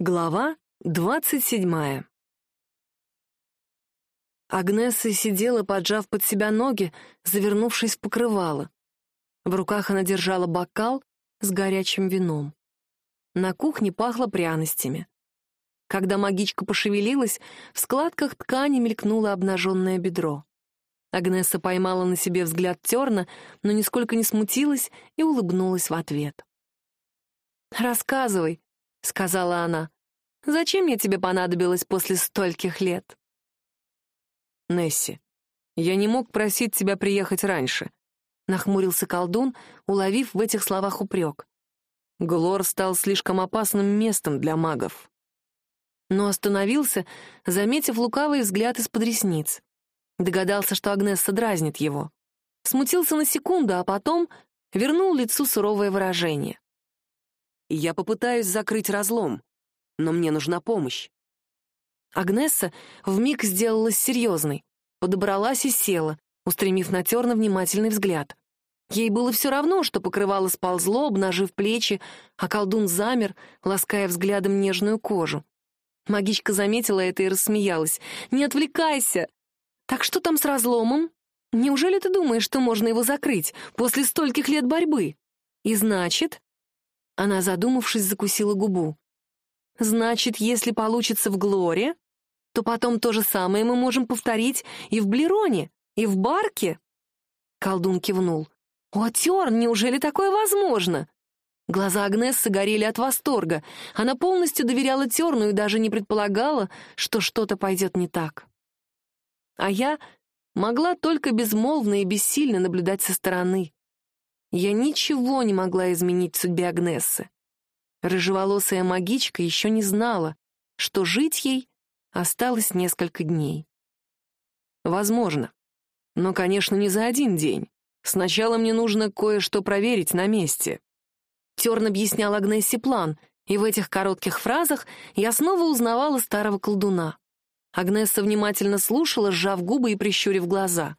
Глава двадцать седьмая Агнеса сидела, поджав под себя ноги, завернувшись в покрывало. В руках она держала бокал с горячим вином. На кухне пахло пряностями. Когда магичка пошевелилась, в складках ткани мелькнуло обнаженное бедро. Агнеса поймала на себе взгляд Терна, но нисколько не смутилась и улыбнулась в ответ. «Рассказывай», — сказала она. «Зачем я тебе понадобилась после стольких лет?» «Несси, я не мог просить тебя приехать раньше», — нахмурился колдун, уловив в этих словах упрек. «Глор стал слишком опасным местом для магов». Но остановился, заметив лукавый взгляд из-под ресниц. Догадался, что Агнесса дразнит его. Смутился на секунду, а потом вернул лицу суровое выражение. Я попытаюсь закрыть разлом, но мне нужна помощь. Агнесса вмиг сделалась серьезной, подобралась и села, устремив на Терна внимательный взгляд. Ей было все равно, что покрывало сползло, обнажив плечи, а колдун замер, лаская взглядом нежную кожу. Магичка заметила это и рассмеялась. «Не отвлекайся! Так что там с разломом? Неужели ты думаешь, что можно его закрыть после стольких лет борьбы? И значит, она, задумавшись, закусила губу. «Значит, если получится в Глоре, то потом то же самое мы можем повторить и в Блероне, и в Барке?» Колдун кивнул. «О, Терн, неужели такое возможно?» Глаза Агнессы горели от восторга. Она полностью доверяла Терну и даже не предполагала, что что-то пойдет не так. А я могла только безмолвно и бессильно наблюдать со стороны. Я ничего не могла изменить в судьбе Агнессы. Рыжеволосая магичка еще не знала, что жить ей осталось несколько дней. Возможно. Но, конечно, не за один день. Сначала мне нужно кое-что проверить на месте. Терн объяснял Агнессе план, и в этих коротких фразах я снова узнавала старого колдуна. Агнесса внимательно слушала, сжав губы и прищурив глаза.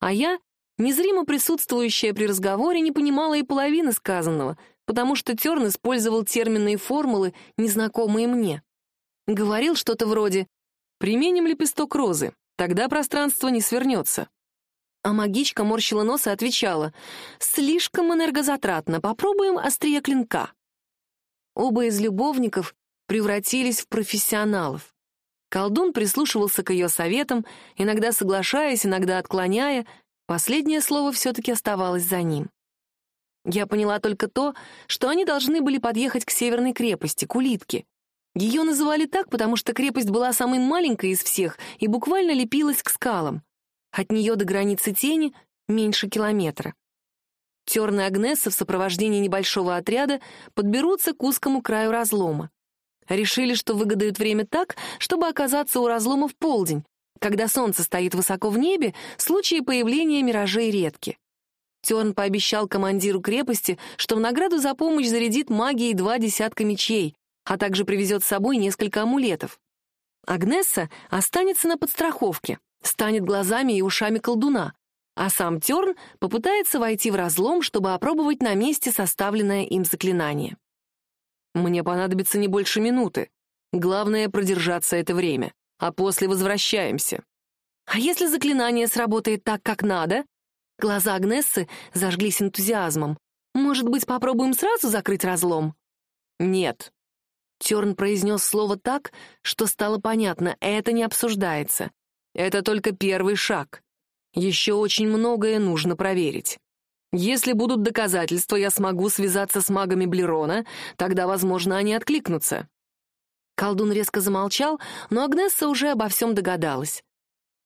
А я Незримо присутствующая при разговоре не понимала и половины сказанного, потому что Терн использовал термины и формулы, незнакомые мне. Говорил что-то вроде «Применим лепесток розы, тогда пространство не свернется». А магичка морщила нос и отвечала «Слишком энергозатратно, попробуем острие клинка». Оба из любовников превратились в профессионалов. Колдун прислушивался к ее советам, иногда соглашаясь, иногда отклоняя, Последнее слово все-таки оставалось за ним. Я поняла только то, что они должны были подъехать к северной крепости, к улитке. Ее называли так, потому что крепость была самой маленькой из всех и буквально лепилась к скалам. От нее до границы тени меньше километра. Терн и Агнесса в сопровождении небольшого отряда подберутся к узкому краю разлома. Решили, что выгадают время так, чтобы оказаться у разлома в полдень, когда солнце стоит высоко в небе, случаи появления миражей редки. Терн пообещал командиру крепости, что в награду за помощь зарядит магией два десятка мечей, а также привезет с собой несколько амулетов. Агнесса останется на подстраховке, станет глазами и ушами колдуна, а сам Терн попытается войти в разлом, чтобы опробовать на месте составленное им заклинание. «Мне понадобится не больше минуты. Главное — продержаться это время а после возвращаемся. А если заклинание сработает так, как надо? Глаза Агнессы зажглись энтузиазмом. Может быть, попробуем сразу закрыть разлом? Нет. Терн произнес слово так, что стало понятно, это не обсуждается. Это только первый шаг. Еще очень многое нужно проверить. Если будут доказательства, я смогу связаться с магами Блерона, тогда, возможно, они откликнутся. Колдун резко замолчал, но Агнесса уже обо всем догадалась.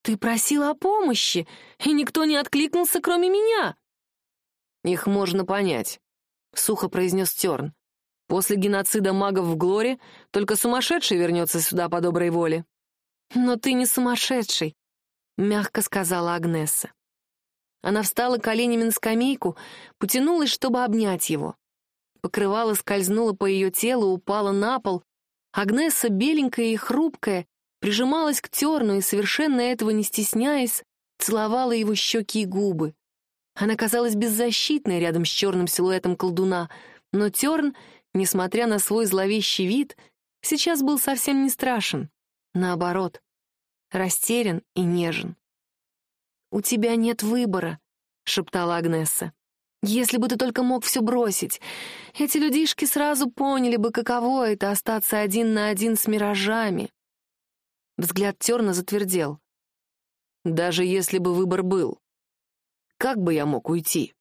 «Ты просила о помощи, и никто не откликнулся, кроме меня!» «Их можно понять», — сухо произнес Терн. «После геноцида магов в Глоре только сумасшедший вернется сюда по доброй воле». «Но ты не сумасшедший», — мягко сказала Агнесса. Она встала коленями на скамейку, потянулась, чтобы обнять его. Покрывало скользнуло по ее телу, упало на пол, Агнесса, беленькая и хрупкая, прижималась к Терну и, совершенно этого не стесняясь, целовала его щеки и губы. Она казалась беззащитной рядом с черным силуэтом колдуна, но Терн, несмотря на свой зловещий вид, сейчас был совсем не страшен. Наоборот, растерян и нежен. «У тебя нет выбора», — шептала Агнесса. «Если бы ты только мог все бросить, эти людишки сразу поняли бы, каково это — остаться один на один с миражами». Взгляд Терна затвердел. «Даже если бы выбор был, как бы я мог уйти?»